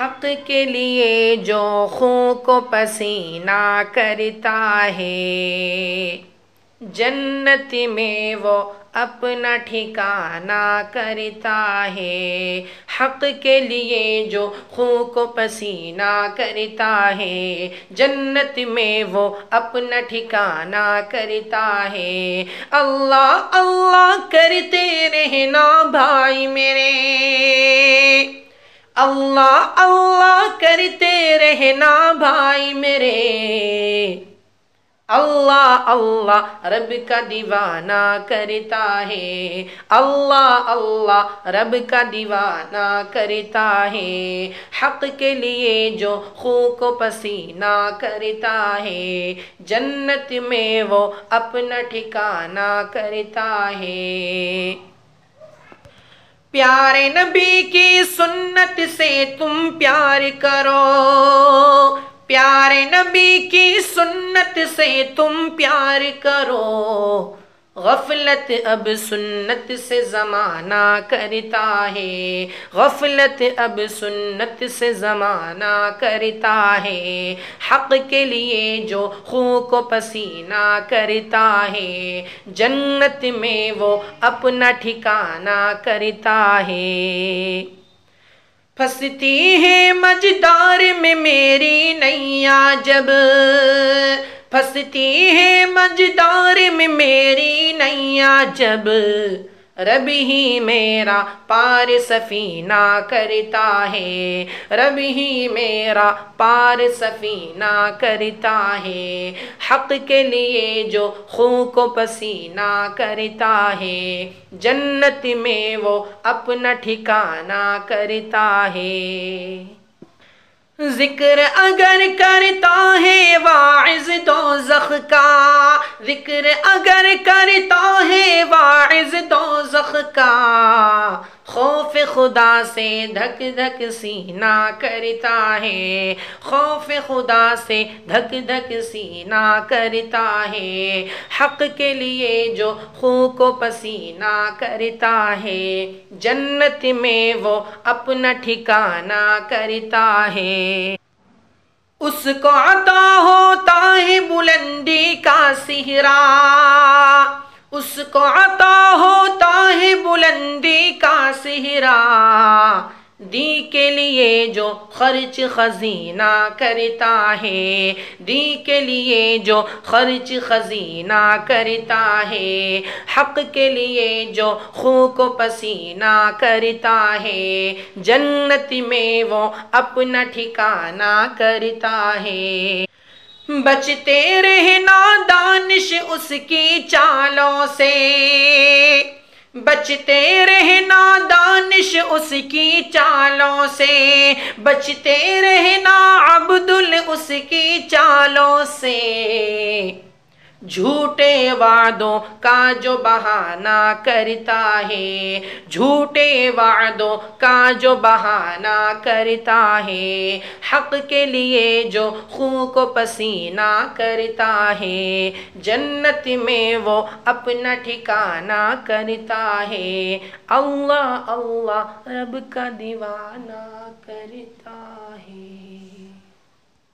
حق کے لیے جو خون کو پسینہ کرتا ہے۔ جنت میں وہ اپنا ٹھکانہ کرتا ہے۔ حق کے لیے جو خون کو پسینہ کرتا ہے۔ جنت میں وہ اپنا ٹھکانہ کرتا ہے۔ اللہ اللہ کرتے رہنا بھائی میرے۔ اللہ اللہ کرتے رہنا بھائی میرے۔ اللہ اللہ رب کا دیوانہ کرتا ہے۔ اللہ اللہ رب کا دیوانہ کرتا ہے۔ حق کے لیے جو خون کو پسینہ کرتا ہے۔ جنت میں وہ اپنا ٹھکانہ کرتا ہے۔ پیارے نبی کی سنت سے تم پیار کرو پیارے نبی کی سنت سے تم پیار کرو غفلت اب سنت سے زمانہ کرتا ہے۔ غفلت اب سنت سے زمانہ کرتا ہے۔ حق کے لیے جو خون کو پسینہ کرتا ہے۔ جنت میں وہ اپنا ٹھکانہ کرتا ہے۔ پھنستی ہے مجدار میں میری نیا جب۔ پھنستی ہے مجدار میں میری نیا جب۔ رب ہی میرا پار سفینہ کرتا ہے۔ رب ہی میرا پار سفینہ کرتا ہے۔ حق کے لیے جو خون کو پسینہ کرتا ہے۔ جنت میں وہ اپنا ٹھکانہ کرتا ہے۔ ذکر اگر کرتا ہے واعظ دوزخ کا۔ ذکر اگر کرتا ہے واعظ دوزخ کا۔ خدا سے دھک دھک سینہ کرتا ہے۔ خوف خدا سے دھک دھک سینہ کرتا ہے۔ حق کے لیے جو خون کو پسینہ کرتا ہے، جنت میں وہ اپنا ٹھکانہ کرتا ہے۔ اس کو عطا ہوتا ہے بلندی کا سہرا اس کو عطا ہوتا ہے بلندی کا سہرا دی کے لیے جو خرچ خزینہ کرتا ہے۔ دی کے لیے جو خرچ خزینہ کرتا ہے۔ حق کے لیے جو خون کو پسینہ کرتا ہے۔ جنت میں وہ اپنا ٹھکانہ کرتا ہے۔ بچتے رہنا اس کی چالوں سے بچتے رہنا دانش، اس کی چالوں سے بچتے رہنا عبدل، اس کی چالوں سے جھوٹے وعدوں کا جو بہانہ کرتا ہے۔ جھوٹے وعدوں کا جو بہانہ کرتا ہے۔ حق کے لیے جو خون کو پسینہ کرتا ہے۔ جنت میں وہ اپنا ٹھکانہ کرتا ہے۔ اللہ اللہ رب کا دیوانہ کرتا ہے۔